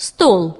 стол.